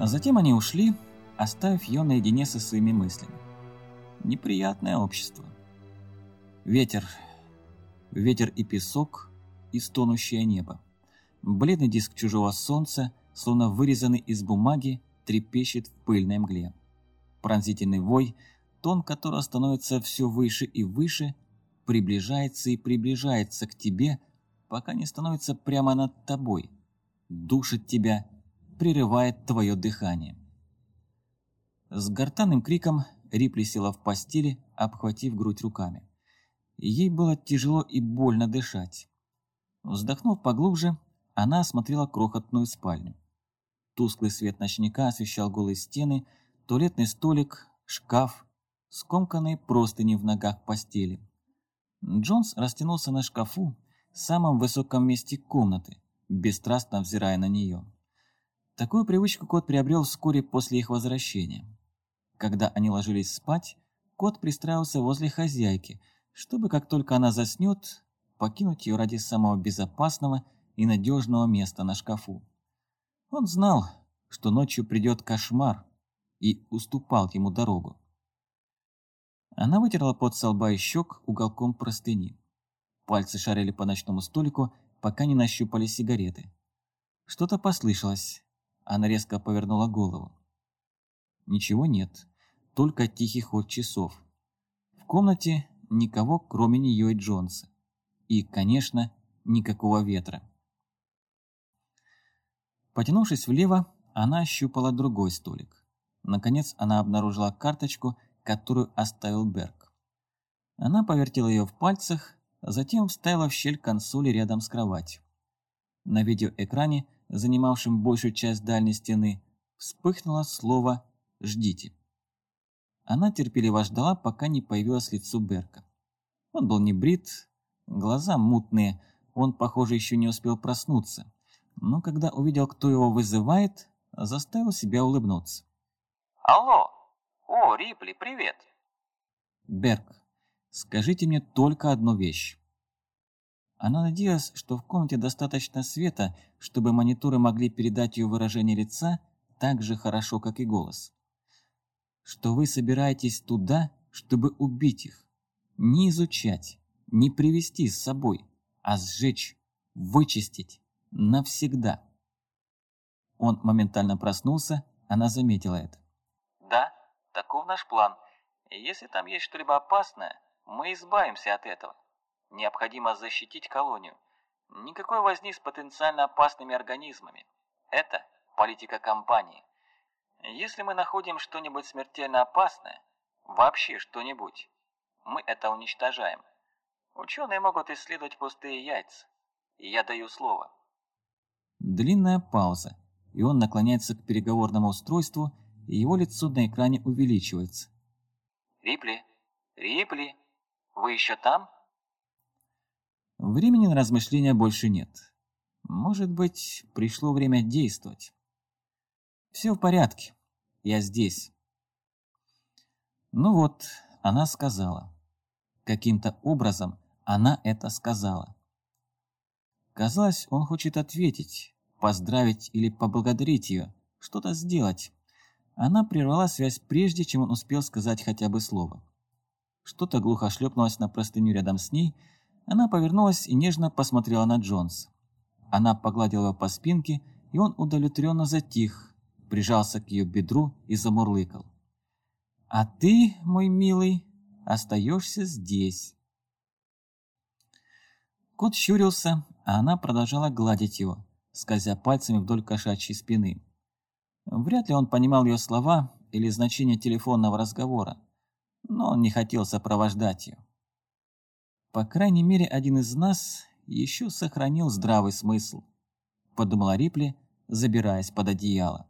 А затем они ушли, оставив ее наедине со своими мыслями. Неприятное общество. Ветер. Ветер и песок, и стонущее небо. Бледный диск чужого солнца, словно вырезанный из бумаги, трепещет в пыльной мгле. Пронзительный вой, тон которого становится все выше и выше, приближается и приближается к тебе, пока не становится прямо над тобой, душит тебя, прерывает твое дыхание. С гортанным криком Рипли села в постели, обхватив грудь руками. Ей было тяжело и больно дышать. Вздохнув поглубже, она осмотрела крохотную спальню. Тусклый свет ночника освещал голые стены, туалетный столик, шкаф, скомканные простыни в ногах постели. Джонс растянулся на шкафу, самом высоком месте комнаты, бесстрастно взирая на нее. Такую привычку кот приобрел вскоре после их возвращения. Когда они ложились спать, кот пристраивался возле хозяйки, чтобы, как только она заснет, покинуть ее ради самого безопасного и надежного места на шкафу. Он знал, что ночью придет кошмар, и уступал ему дорогу. Она вытерла пот со лба и щек уголком простыни. Пальцы шарили по ночному столику, пока не нащупали сигареты. Что-то послышалось. Она резко повернула голову. Ничего нет, только тихий ход часов. В комнате никого, кроме нее и Джонса. И, конечно, никакого ветра. Потянувшись влево, она ощупала другой столик. Наконец она обнаружила карточку, которую оставил Берг. Она повертела ее в пальцах, затем вставила в щель консоли рядом с кроватью. На видеоэкране, занимавшем большую часть дальней стены, вспыхнуло слово «Ждите». Она терпеливо ждала, пока не появилось лицо Берка. Он был не брит, глаза мутные, он, похоже, еще не успел проснуться но когда увидел, кто его вызывает, заставил себя улыбнуться. «Алло! О, Рипли, привет!» «Берг, скажите мне только одну вещь». Она надеялась, что в комнате достаточно света, чтобы мониторы могли передать ее выражение лица так же хорошо, как и голос. Что вы собираетесь туда, чтобы убить их. Не изучать, не привести с собой, а сжечь, вычистить, навсегда. Он моментально проснулся, она заметила это. «Да, таков наш план. Если там есть что-либо опасное, мы избавимся от этого. Необходимо защитить колонию. Никакой возни с потенциально опасными организмами. Это политика компании. Если мы находим что-нибудь смертельно опасное, вообще что-нибудь, мы это уничтожаем. Ученые могут исследовать пустые яйца. И я даю слово, Длинная пауза, и он наклоняется к переговорному устройству, и его лицо на экране увеличивается. «Рипли? Рипли? Вы еще там?» Времени на размышления больше нет. Может быть, пришло время действовать. Все в порядке. Я здесь. Ну вот, она сказала. Каким-то образом она это сказала. Казалось, он хочет ответить, поздравить или поблагодарить ее, что-то сделать. Она прервала связь прежде, чем он успел сказать хотя бы слово. Что-то глухо шлепнулось на простыню рядом с ней, она повернулась и нежно посмотрела на Джонса. Она погладила его по спинке, и он удовлетворенно затих, прижался к ее бедру и замурлыкал. «А ты, мой милый, остаешься здесь». Кот щурился, а она продолжала гладить его, скользя пальцами вдоль кошачьей спины. Вряд ли он понимал ее слова или значение телефонного разговора, но он не хотел сопровождать ее. «По крайней мере, один из нас еще сохранил здравый смысл», – подумала Рипли, забираясь под одеяло.